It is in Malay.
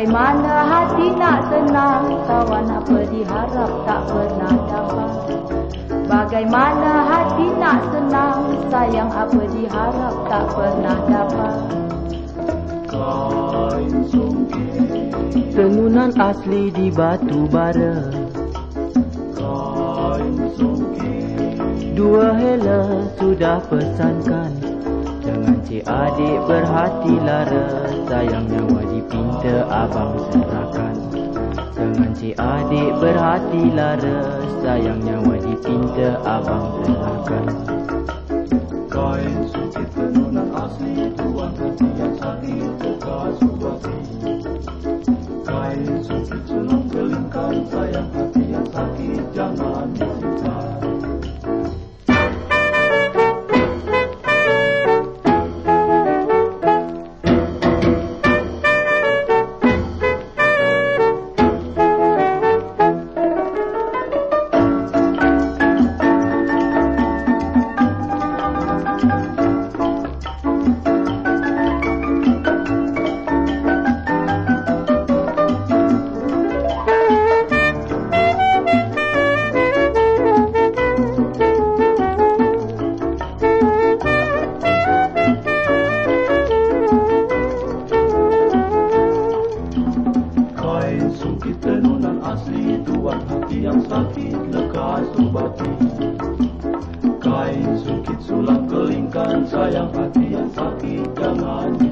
Bagaimana hati nak tenang Kawan apa diharap tak pernah dapat. Bagaimana hati nak tenang Sayang apa diharap tak pernah dapat. Tenunan asli di batu bara. Dua hela sudah pesankan Jangan cik adik berhati lara Sayang nyawa dipinta abang serahkan. Jangan cik adik berhati lara Sayang nyawa dipinta abang serahkan. Kain sungkit tenunan asli Tuan Sungkit tenunan asli Tuan hati yang sakit lekas ubati Kain sungkit sulam kelingkan Sayang hati yang sakit jangan